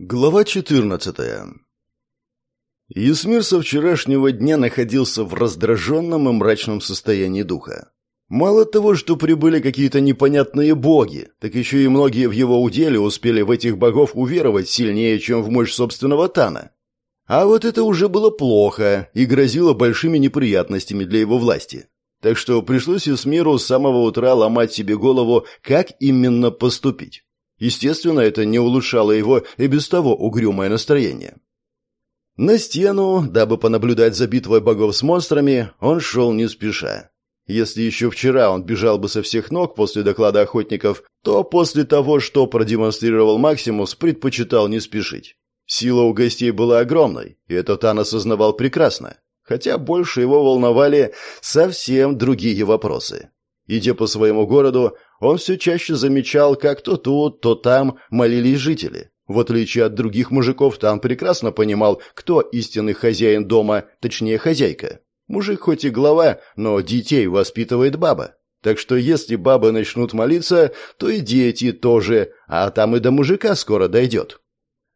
Глава 14 Ясмир со вчерашнего дня находился в раздраженном и мрачном состоянии духа. Мало того, что прибыли какие-то непонятные боги, так еще и многие в его уделе успели в этих богов уверовать сильнее, чем в мощь собственного Тана. А вот это уже было плохо и грозило большими неприятностями для его власти. Так что пришлось Ясмиру с самого утра ломать себе голову, как именно поступить. Естественно, это не улучшало его и без того угрюмое настроение. На стену, дабы понаблюдать за битвой богов с монстрами, он шел не спеша. Если еще вчера он бежал бы со всех ног после доклада охотников, то после того, что продемонстрировал Максимус, предпочитал не спешить. Сила у гостей была огромной, и это Тан осознавал прекрасно. Хотя больше его волновали совсем другие вопросы. Идя по своему городу, он все чаще замечал, как то тут, то там молились жители. В отличие от других мужиков, там прекрасно понимал, кто истинный хозяин дома, точнее хозяйка. Мужик хоть и глава, но детей воспитывает баба. Так что если бабы начнут молиться, то и дети тоже, а там и до мужика скоро дойдет.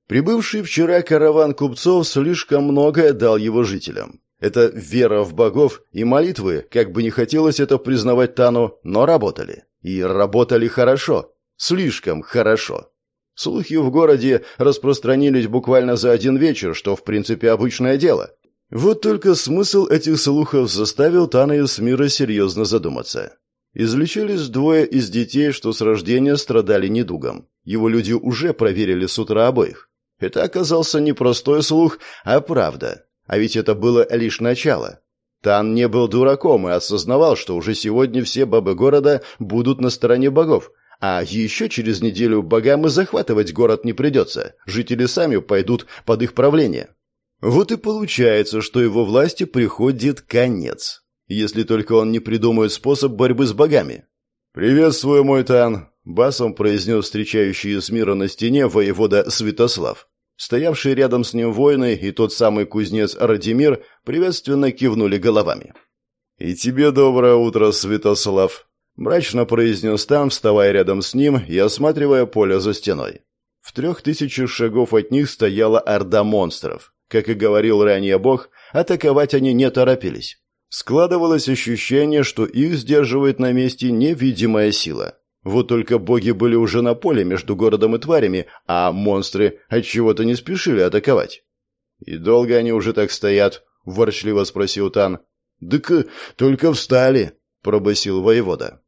Прибывший вчера караван купцов слишком многое дал его жителям. Это вера в богов и молитвы, как бы не хотелось это признавать Тану, но работали. И работали хорошо. Слишком хорошо. Слухи в городе распространились буквально за один вечер, что в принципе обычное дело. Вот только смысл этих слухов заставил Тана и Смира серьезно задуматься. Излечились двое из детей, что с рождения страдали недугом. Его люди уже проверили с утра обоих. Это оказался не простой слух, а правда. А ведь это было лишь начало. Тан не был дураком и осознавал, что уже сегодня все бабы города будут на стороне богов, а еще через неделю богам и захватывать город не придется, жители сами пойдут под их правление. Вот и получается, что его власти приходит конец, если только он не придумает способ борьбы с богами. «Приветствую, мой Тан!» — басом произнес встречающий с мира на стене воевода Святослав. Стоявшие рядом с ним воины и тот самый кузнец Радимир приветственно кивнули головами. «И тебе доброе утро, Святослав!» – мрачно произнес там, вставая рядом с ним и осматривая поле за стеной. В трех тысячах шагов от них стояла орда монстров. Как и говорил ранее бог, атаковать они не торопились. Складывалось ощущение, что их сдерживает на месте невидимая сила. Вот только боги были уже на поле между городом и тварями, а монстры от чего то не спешили атаковать. «И долго они уже так стоят?» — ворчливо спросил Тан. «Дык, только встали», — пробасил воевода.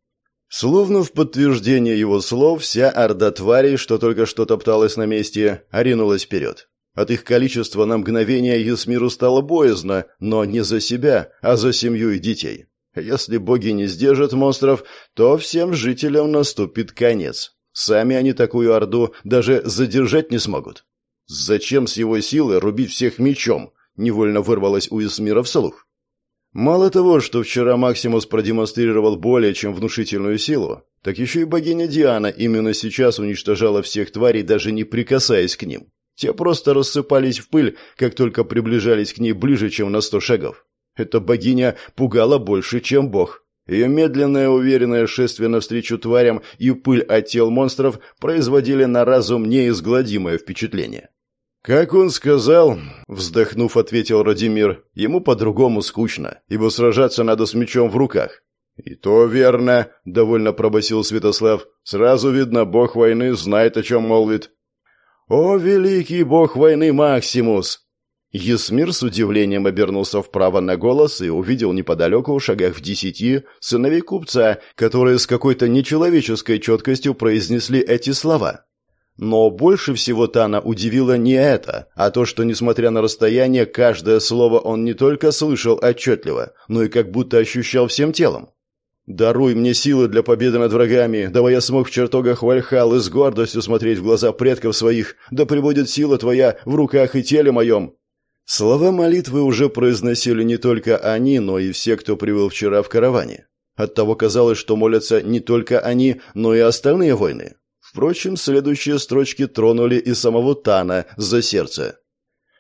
Словно в подтверждение его слов, вся орда тварей, что только что топталась на месте, оринулась вперед. От их количества на мгновение Ясмиру стало боязно, но не за себя, а за семью и детей. Если боги не сдержат монстров, то всем жителям наступит конец. Сами они такую орду даже задержать не смогут. Зачем с его силы рубить всех мечом? Невольно вырвалось у Исмира вслух. Мало того, что вчера Максимус продемонстрировал более чем внушительную силу, так еще и богиня Диана именно сейчас уничтожала всех тварей, даже не прикасаясь к ним. Те просто рассыпались в пыль, как только приближались к ней ближе, чем на сто шагов. Эта богиня пугала больше, чем бог. Ее медленное уверенное шествие навстречу тварям и пыль от тел монстров производили на разум неизгладимое впечатление. «Как он сказал», — вздохнув, ответил Радимир, — «ему по-другому скучно, ибо сражаться надо с мечом в руках». «И то верно», — довольно пробасил Святослав. «Сразу видно, бог войны знает, о чем молвит». «О, великий бог войны Максимус!» Есмир с удивлением обернулся вправо на голос и увидел неподалеку, в шагах в десяти, сыновей купца, которые с какой-то нечеловеческой четкостью произнесли эти слова. Но больше всего Тана удивило не это, а то, что, несмотря на расстояние, каждое слово он не только слышал отчетливо, но и как будто ощущал всем телом. «Даруй мне силы для победы над врагами, давай я смог в чертогах Вальхал и с гордостью смотреть в глаза предков своих, да пребудет сила твоя в руках и теле моем, Слова молитвы уже произносили не только они, но и все, кто прибыл вчера в караване. Оттого казалось, что молятся не только они, но и остальные воины. Впрочем, следующие строчки тронули и самого Тана за сердце.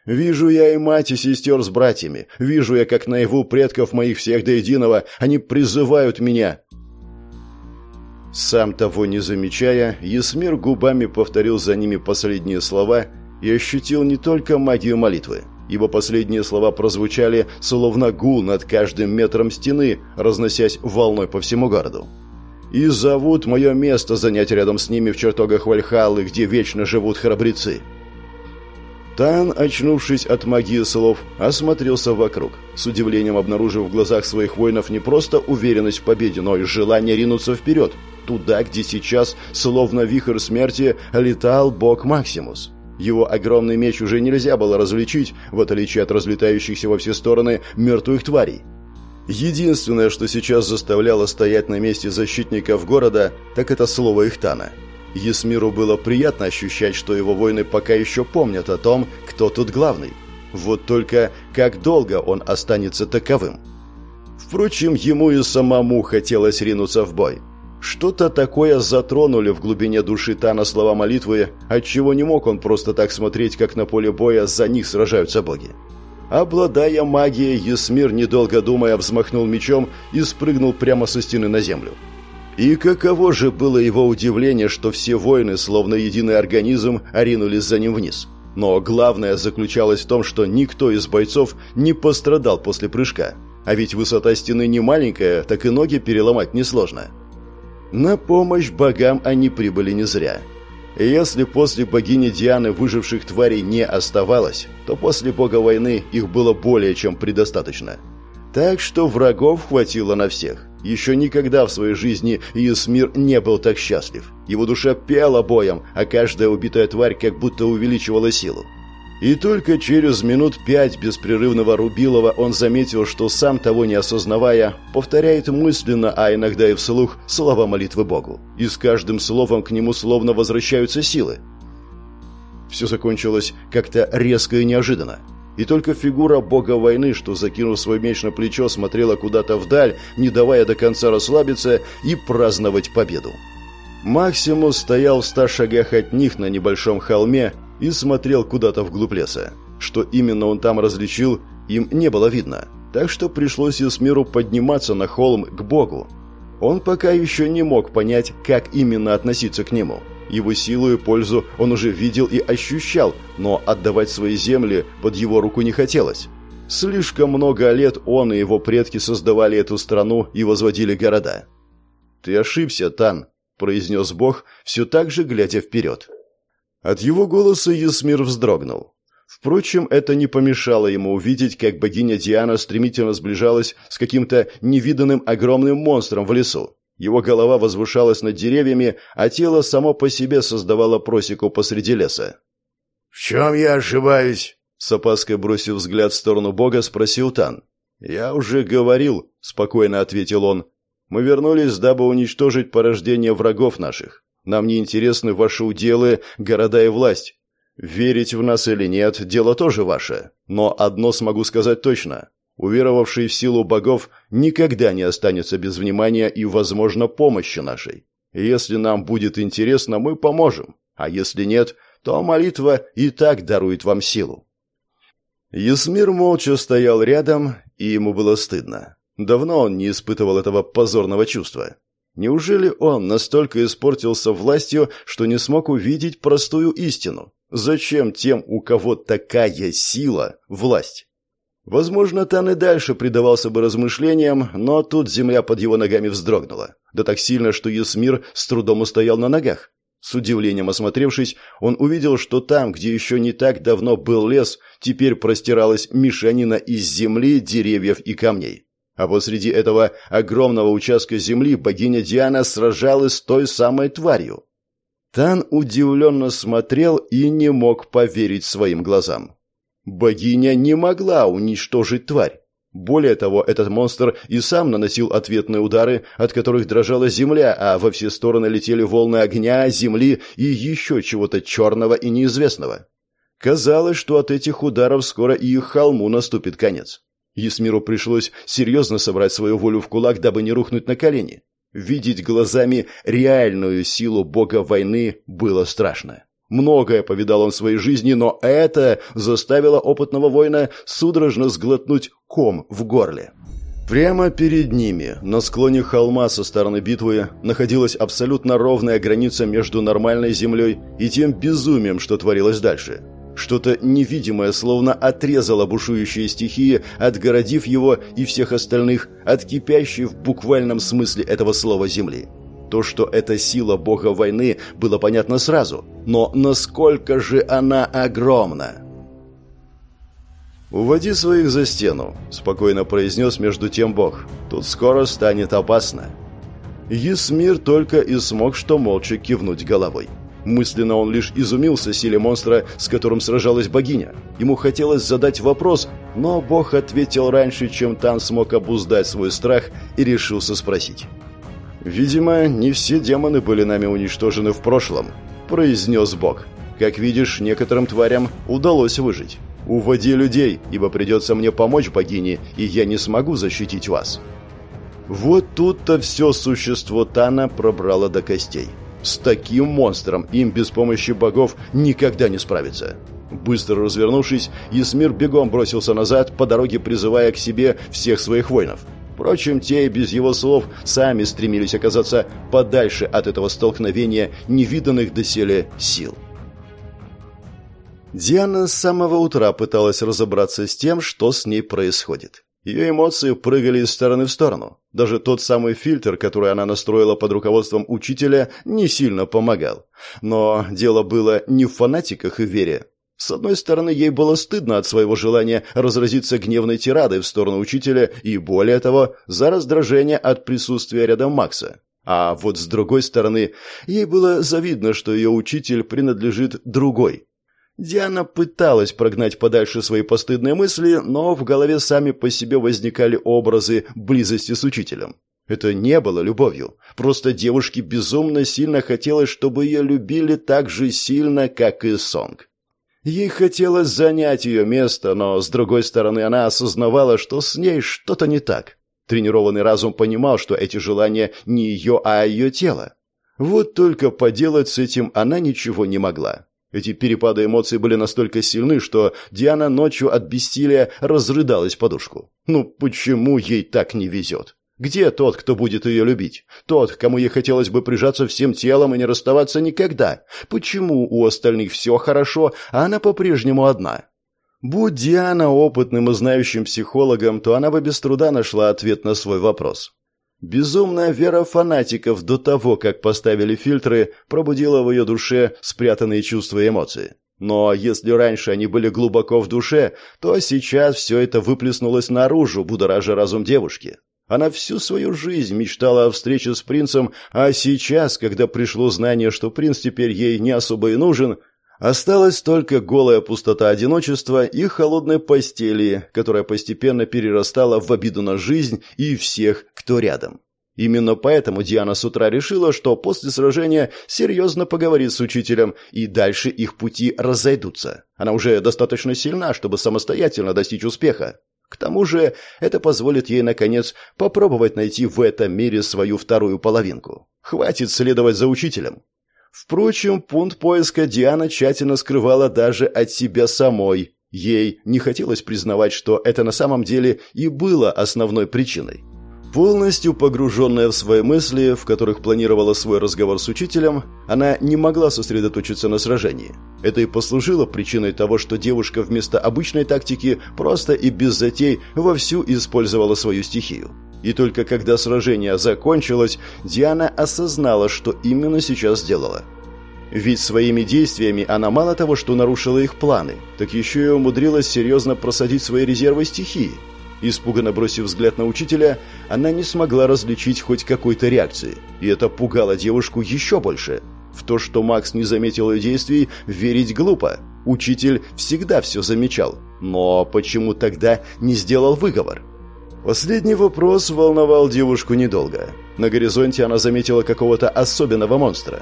«Вижу я и мать, и сестер с братьями. Вижу я, как наяву предков моих всех до единого они призывают меня». Сам того не замечая, Есмир губами повторил за ними последние слова – и ощутил не только магию молитвы. Его последние слова прозвучали, словно гул над каждым метром стены, разносясь волной по всему городу. «И зовут мое место занять рядом с ними в чертогах Вальхаллы, где вечно живут храбрецы». Тан, очнувшись от магии слов, осмотрелся вокруг, с удивлением обнаружив в глазах своих воинов не просто уверенность в победе, но и желание ринуться вперед, туда, где сейчас, словно вихрь смерти, летал бог Максимус. Его огромный меч уже нельзя было различить, в отличие от разлетающихся во все стороны мертвых тварей. Единственное, что сейчас заставляло стоять на месте защитников города, так это слово Ихтана – Есмиру было приятно ощущать, что его воины пока еще помнят о том, кто тут главный. Вот только как долго он останется таковым? Впрочем, ему и самому хотелось ринуться в бой. Что-то такое затронули в глубине души Тана слова молитвы, отчего не мог он просто так смотреть, как на поле боя за них сражаются боги. Обладая магией, Есмир, недолго думая, взмахнул мечом и спрыгнул прямо со стены на землю. И каково же было его удивление, что все воины, словно единый организм, оринулись за ним вниз. Но главное заключалось в том, что никто из бойцов не пострадал после прыжка. А ведь высота стены не маленькая, так и ноги переломать несложно. На помощь богам они прибыли не зря. Если после богини Дианы выживших тварей не оставалось, то после бога войны их было более чем предостаточно. Так что врагов хватило на всех. Еще никогда в своей жизни Юсмир не был так счастлив. Его душа пела боем, а каждая убитая тварь как будто увеличивала силу. И только через минут пять беспрерывного рубилова он заметил, что сам того не осознавая, повторяет мысленно, а иногда и вслух, слова молитвы Богу. И с каждым словом к нему словно возвращаются силы. Все закончилось как-то резко и неожиданно. И только фигура бога войны, что, закинув свой меч на плечо, смотрела куда-то вдаль, не давая до конца расслабиться и праздновать победу. Максимус стоял в ста шагах от них на небольшом холме и смотрел куда-то вглубь леса. Что именно он там различил, им не было видно, так что пришлось Исмиру подниматься на холм к богу. Он пока еще не мог понять, как именно относиться к нему – его силу и пользу он уже видел и ощущал, но отдавать свои земли под его руку не хотелось. Слишком много лет он и его предки создавали эту страну и возводили города. «Ты ошибся, Тан», – произнес Бог, все так же глядя вперед. От его голоса Есмир вздрогнул. Впрочем, это не помешало ему увидеть, как богиня Диана стремительно сближалась с каким-то невиданным огромным монстром в лесу. Его голова возвышалась над деревьями, а тело само по себе создавало просеку посреди леса. «В чем я ошибаюсь?» С опаской бросив взгляд в сторону бога, спросил Тан. «Я уже говорил», — спокойно ответил он. «Мы вернулись, дабы уничтожить порождение врагов наших. Нам не интересны ваши уделы, города и власть. Верить в нас или нет, дело тоже ваше. Но одно смогу сказать точно. Уверовавший в силу богов никогда не останется без внимания и, возможно, помощи нашей. если нам будет интересно, мы поможем, а если нет, то молитва и так дарует вам силу. Ясмир молча стоял рядом, и ему было стыдно. Давно он не испытывал этого позорного чувства. Неужели он настолько испортился властью, что не смог увидеть простую истину? Зачем тем, у кого такая сила, власть? Возможно, Тан и дальше предавался бы размышлениям, но тут земля под его ногами вздрогнула. Да так сильно, что Есмир с трудом устоял на ногах. С удивлением осмотревшись, он увидел, что там, где еще не так давно был лес, теперь простиралась мешанина из земли, деревьев и камней. А посреди этого огромного участка земли богиня Диана сражалась с той самой тварью. Тан удивленно смотрел и не мог поверить своим глазам. Богиня не могла уничтожить тварь. Более того, этот монстр и сам наносил ответные удары, от которых дрожала земля, а во все стороны летели волны огня, земли и еще чего-то черного и неизвестного. Казалось, что от этих ударов скоро и их холму наступит конец. Есмиру пришлось серьезно собрать свою волю в кулак, дабы не рухнуть на колени. Видеть глазами реальную силу бога войны было страшно. Многое повидал он в своей жизни, но это заставило опытного воина судорожно сглотнуть ком в горле. Прямо перед ними, на склоне холма со стороны битвы, находилась абсолютно ровная граница между нормальной землей и тем безумием, что творилось дальше. Что-то невидимое словно отрезало бушующие стихии, отгородив его и всех остальных от кипящей в буквальном смысле этого слова земли. То, что это сила бога войны, было понятно сразу, но насколько же она огромна? «Уводи своих за стену», — спокойно произнес между тем бог. «Тут скоро станет опасно». Есмир только и смог что молча кивнуть головой. Мысленно он лишь изумился силе монстра, с которым сражалась богиня. Ему хотелось задать вопрос, но бог ответил раньше, чем Тан смог обуздать свой страх и решился спросить. «Видимо, не все демоны были нами уничтожены в прошлом», – произнес бог. «Как видишь, некоторым тварям удалось выжить. Уводи людей, ибо придется мне помочь богине, и я не смогу защитить вас». Вот тут-то все существо Тана пробрало до костей. С таким монстром им без помощи богов никогда не справиться. Быстро развернувшись, Есмир бегом бросился назад, по дороге призывая к себе всех своих воинов. Впрочем, те, без его слов, сами стремились оказаться подальше от этого столкновения невиданных доселе сил. Диана с самого утра пыталась разобраться с тем, что с ней происходит. Ее эмоции прыгали из стороны в сторону. Даже тот самый фильтр, который она настроила под руководством учителя, не сильно помогал. Но дело было не в фанатиках и вере. С одной стороны, ей было стыдно от своего желания разразиться гневной тирадой в сторону учителя и, более того, за раздражение от присутствия рядом Макса. А вот с другой стороны, ей было завидно, что ее учитель принадлежит другой, Диана пыталась прогнать подальше свои постыдные мысли, но в голове сами по себе возникали образы близости с учителем. Это не было любовью. Просто девушке безумно сильно хотелось, чтобы ее любили так же сильно, как и Сонг. Ей хотелось занять ее место, но, с другой стороны, она осознавала, что с ней что-то не так. Тренированный разум понимал, что эти желания не ее, а ее тело. Вот только поделать с этим она ничего не могла. Эти перепады эмоций были настолько сильны, что Диана ночью от бессилия разрыдалась подушку. Ну почему ей так не везет? Где тот, кто будет ее любить? Тот, кому ей хотелось бы прижаться всем телом и не расставаться никогда? Почему у остальных все хорошо, а она по-прежнему одна? Будь Диана опытным и знающим психологом, то она бы без труда нашла ответ на свой вопрос. Безумная вера фанатиков до того, как поставили фильтры, пробудила в ее душе спрятанные чувства и эмоции. Но если раньше они были глубоко в душе, то сейчас все это выплеснулось наружу, будоража разум девушки. Она всю свою жизнь мечтала о встрече с принцем, а сейчас, когда пришло знание, что принц теперь ей не особо и нужен, Осталась только голая пустота одиночества и холодной постели, которая постепенно перерастала в обиду на жизнь и всех, кто рядом. Именно поэтому Диана с утра решила, что после сражения серьезно поговорит с учителем, и дальше их пути разойдутся. Она уже достаточно сильна, чтобы самостоятельно достичь успеха. К тому же это позволит ей, наконец, попробовать найти в этом мире свою вторую половинку. Хватит следовать за учителем. Впрочем, пункт поиска Диана тщательно скрывала даже от себя самой. Ей не хотелось признавать, что это на самом деле и было основной причиной. Полностью погруженная в свои мысли, в которых планировала свой разговор с учителем, она не могла сосредоточиться на сражении. Это и послужило причиной того, что девушка вместо обычной тактики просто и без затей вовсю использовала свою стихию. И только когда сражение закончилось, Диана осознала, что именно сейчас сделала. Ведь своими действиями она мало того, что нарушила их планы, так еще и умудрилась серьезно просадить свои резервы стихии. Испуганно бросив взгляд на учителя, она не смогла различить хоть какой-то реакции, и это пугало девушку еще больше. В то, что Макс не заметил ее действий, верить глупо. Учитель всегда все замечал, но почему тогда не сделал выговор? Последний вопрос волновал девушку недолго. На горизонте она заметила какого-то особенного монстра.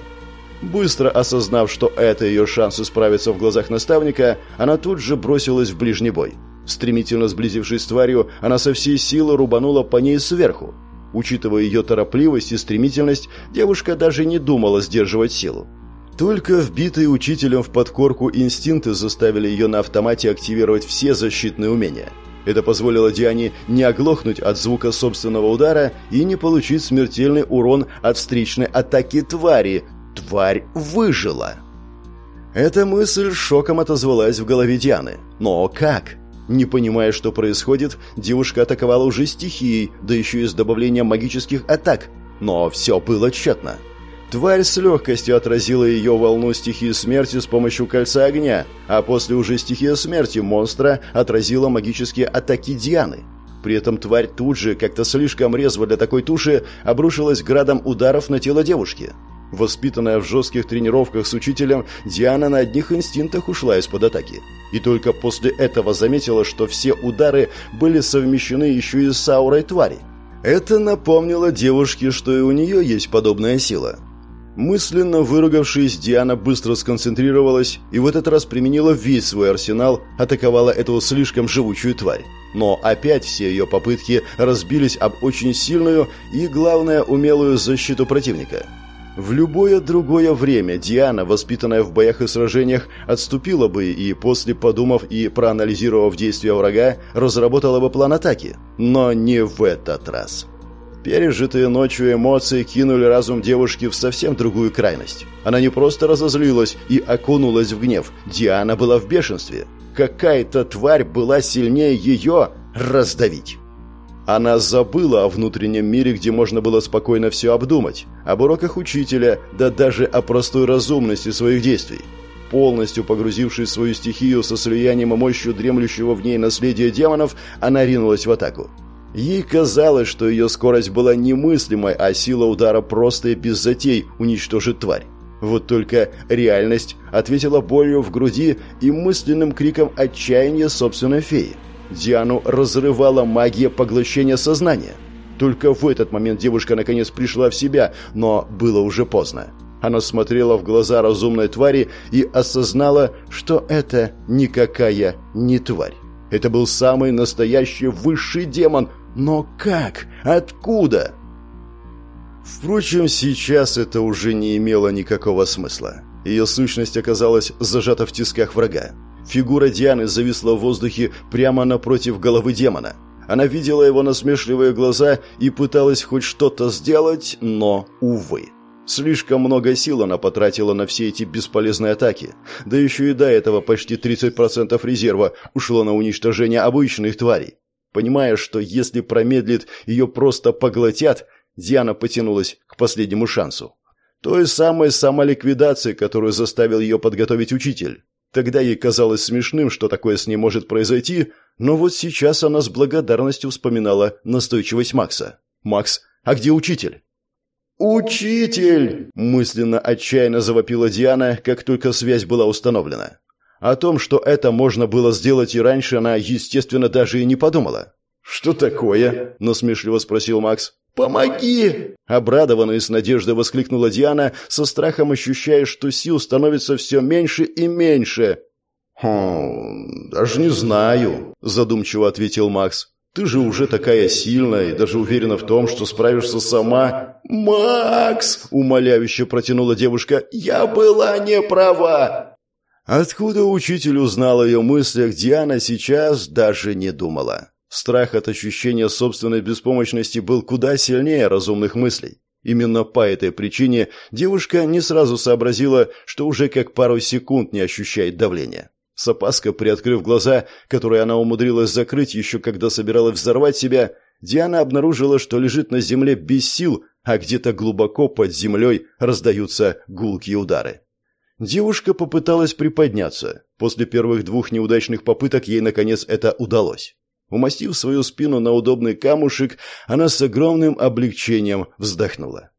Быстро осознав, что это ее шанс исправиться в глазах наставника, она тут же бросилась в ближний бой. Стремительно сблизившись с тварью, она со всей силы рубанула по ней сверху. Учитывая ее торопливость и стремительность, девушка даже не думала сдерживать силу. Только вбитые учителем в подкорку инстинкты заставили ее на автомате активировать все защитные умения – это позволило Диане не оглохнуть от звука собственного удара и не получить смертельный урон от встречной атаки твари. Тварь выжила. Эта мысль шоком отозвалась в голове Дианы. Но как? Не понимая, что происходит, девушка атаковала уже стихией, да еще и с добавлением магических атак. Но все было тщетно. Тварь с легкостью отразила ее волну стихии смерти с помощью кольца огня, а после уже стихия смерти монстра отразила магические атаки Дианы. При этом тварь тут же, как-то слишком резво для такой туши, обрушилась градом ударов на тело девушки. Воспитанная в жестких тренировках с учителем, Диана на одних инстинктах ушла из-под атаки. И только после этого заметила, что все удары были совмещены еще и с аурой твари. Это напомнило девушке, что и у нее есть подобная сила. Мысленно выругавшись, Диана быстро сконцентрировалась и в этот раз применила весь свой арсенал, атаковала эту слишком живучую тварь. Но опять все ее попытки разбились об очень сильную и, главное, умелую защиту противника. В любое другое время Диана, воспитанная в боях и сражениях, отступила бы и, после подумав и проанализировав действия врага, разработала бы план атаки. Но не в этот раз. Пережитые ночью эмоции кинули разум девушки в совсем другую крайность. Она не просто разозлилась и окунулась в гнев. Диана была в бешенстве. Какая-то тварь была сильнее ее раздавить. Она забыла о внутреннем мире, где можно было спокойно все обдумать, об уроках учителя, да даже о простой разумности своих действий. Полностью погрузившись в свою стихию со слиянием и мощью дремлющего в ней наследия демонов, она ринулась в атаку. Ей казалось, что ее скорость была немыслимой, а сила удара просто и без затей уничтожит тварь. Вот только реальность ответила болью в груди и мысленным криком отчаяния собственной феи. Диану разрывала магия поглощения сознания. Только в этот момент девушка наконец пришла в себя, но было уже поздно. Она смотрела в глаза разумной твари и осознала, что это никакая не тварь. Это был самый настоящий высший демон, но как? Откуда? Впрочем, сейчас это уже не имело никакого смысла. Ее сущность оказалась зажата в тисках врага. Фигура Дианы зависла в воздухе прямо напротив головы демона. Она видела его насмешливые глаза и пыталась хоть что-то сделать, но, увы. Слишком много сил она потратила на все эти бесполезные атаки. Да еще и до этого почти 30% резерва ушло на уничтожение обычных тварей. Понимая, что если промедлит, ее просто поглотят, Диана потянулась к последнему шансу. Той самой самоликвидации, которую заставил ее подготовить учитель. Тогда ей казалось смешным, что такое с ней может произойти, но вот сейчас она с благодарностью вспоминала настойчивость Макса. «Макс, а где учитель?» «Учитель!» – мысленно отчаянно завопила Диана, как только связь была установлена. О том, что это можно было сделать и раньше, она, естественно, даже и не подумала. «Что такое?» – насмешливо спросил Макс. «Помоги!» – обрадованно и с надеждой воскликнула Диана, со страхом ощущая, что сил становится все меньше и меньше. «Хм, даже не знаю», – задумчиво ответил Макс. «Ты же уже такая сильная и даже уверена в том, что справишься сама». «Макс!» – умоляюще протянула девушка. «Я была не права!» Откуда учитель узнал о ее мыслях, Диана сейчас даже не думала. Страх от ощущения собственной беспомощности был куда сильнее разумных мыслей. Именно по этой причине девушка не сразу сообразила, что уже как пару секунд не ощущает давления. С опаской приоткрыв глаза, которые она умудрилась закрыть еще когда собиралась взорвать себя, Диана обнаружила, что лежит на земле без сил, а где-то глубоко под землей раздаются гулкие удары. Девушка попыталась приподняться. После первых двух неудачных попыток ей, наконец, это удалось. Умастив свою спину на удобный камушек, она с огромным облегчением вздохнула.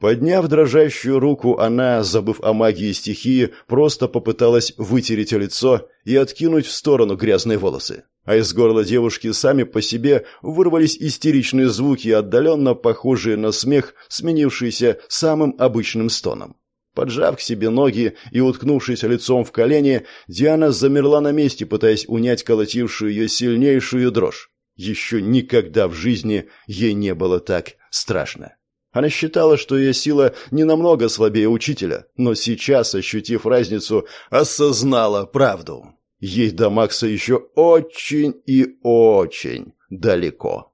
Подняв дрожащую руку, она, забыв о магии стихии, просто попыталась вытереть лицо и откинуть в сторону грязные волосы. А из горла девушки сами по себе вырвались истеричные звуки, отдаленно похожие на смех, сменившиеся самым обычным стоном. Поджав к себе ноги и уткнувшись лицом в колени, Диана замерла на месте, пытаясь унять колотившую ее сильнейшую дрожь. Еще никогда в жизни ей не было так страшно. Она считала, что ее сила не намного слабее учителя, но сейчас, ощутив разницу, осознала правду. Ей до Макса еще очень и очень далеко.